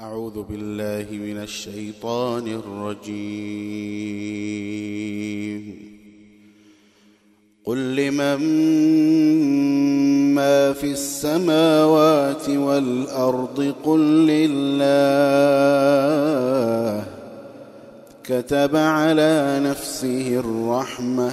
أعوذ بالله من الشيطان الرجيم. قل لمن ما في السماوات والأرض قل لله. كتب على نفسه الرحمة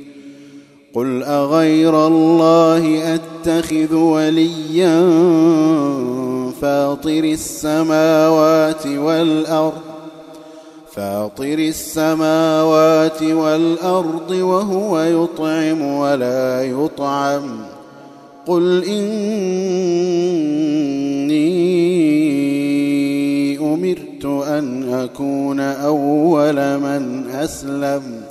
قل أغير الله أتخذ وليا فاطر السماوات والأرض فاطر السماوات والأرض وهو يطعم ولا يطعم قل إني أمرت أن أكون أول من أسلم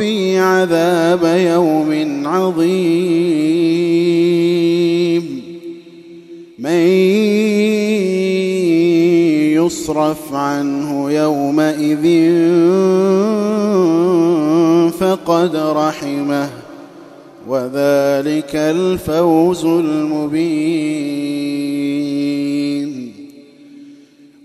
ربي عذاب يوم عظيم. من يصرف عنه يومئذ فقد رحمه وذلك الفوز المبين.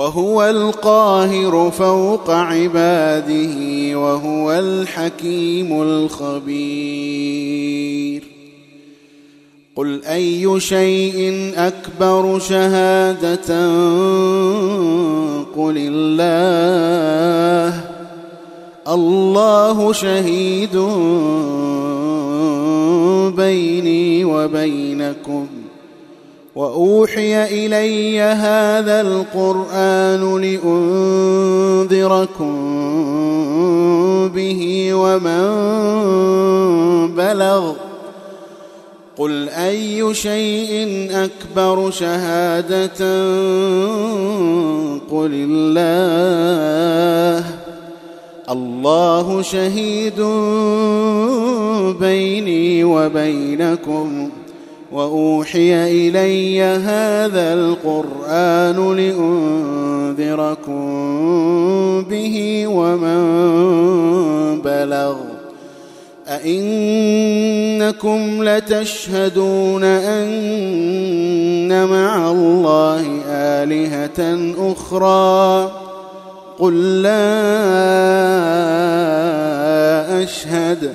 وهو القاهر فوق عباده وهو الحكيم الخبير. قل أي شيء أكبر شهادة قل الله. الله شهيد بيني وبينكم. وأوحي إلي هذا القرآن لأنذركم به ومن بلغ قل أي شيء أكبر شهادة قل الله الله شهيد بيني وبينكم وأوحي إلي هذا القرآن لأنذركم به ومن بلغ أئنكم لتشهدون أن مع الله آلهة أخرى قل لا أشهد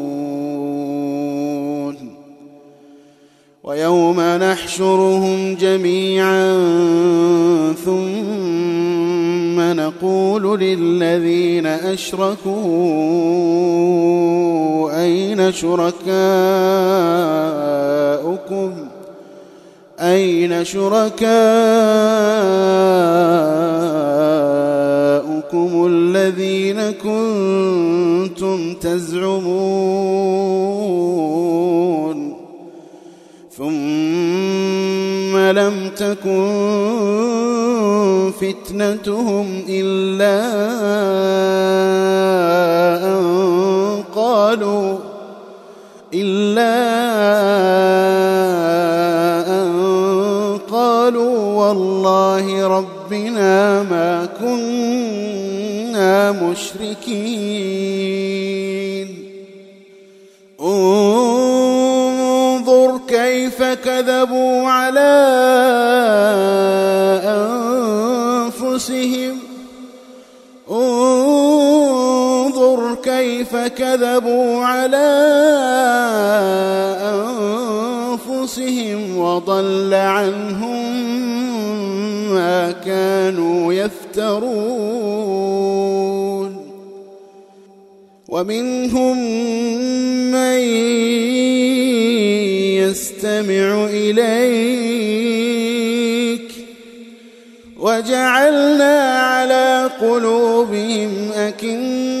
ويوم نحشرهم جميعا ثم نقول للذين أشركوا أين شركاؤكم؟ أين شركاؤكم الذين كنتم تزعمون؟ ثم لم تكن فتنتهم إلا أن قالوا إلا أن قالوا والله ربنا ما كنا مشركين انظر كيف كذبوا كيف كذبوا على أنفسهم وضل عنهم ما كانوا يفترون. ومنهم من يستمع إليك. وجعلنا على قلوبهم أكنة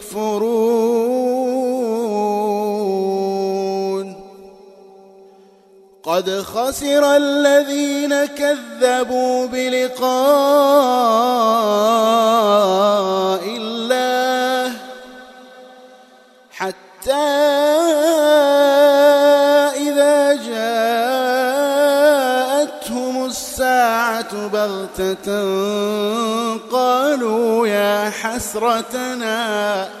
قد خسر الذين كذبوا بلقاء الله حتى بغتة قالوا يا حسرتنا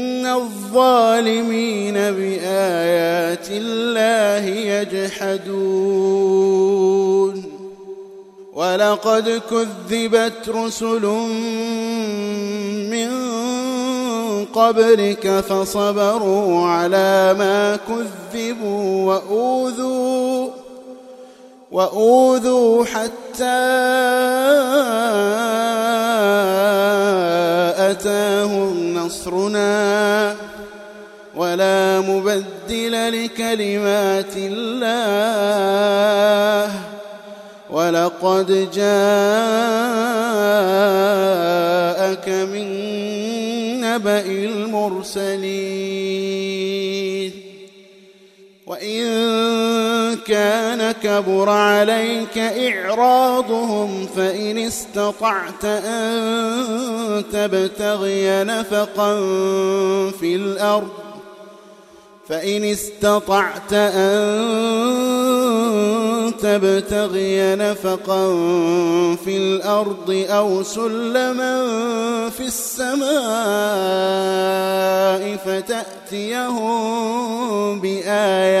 الظالمين بآيات الله يجحدون ولقد كذبت رسل من قبلك فصبروا على ما كذبوا وأوذوا وأوذوا حتى أتاهم نصرنا ولا مبدل لكلمات الله ولقد جاءك من نبأ المرسلين وإن كان كبر عليك إعراضهم فإن استطعت أن تبتغي نفقا في الأرض فإن استطعت أن تبتغي نفقا في الأرض أو سلما في السماء فتأتيهم بآية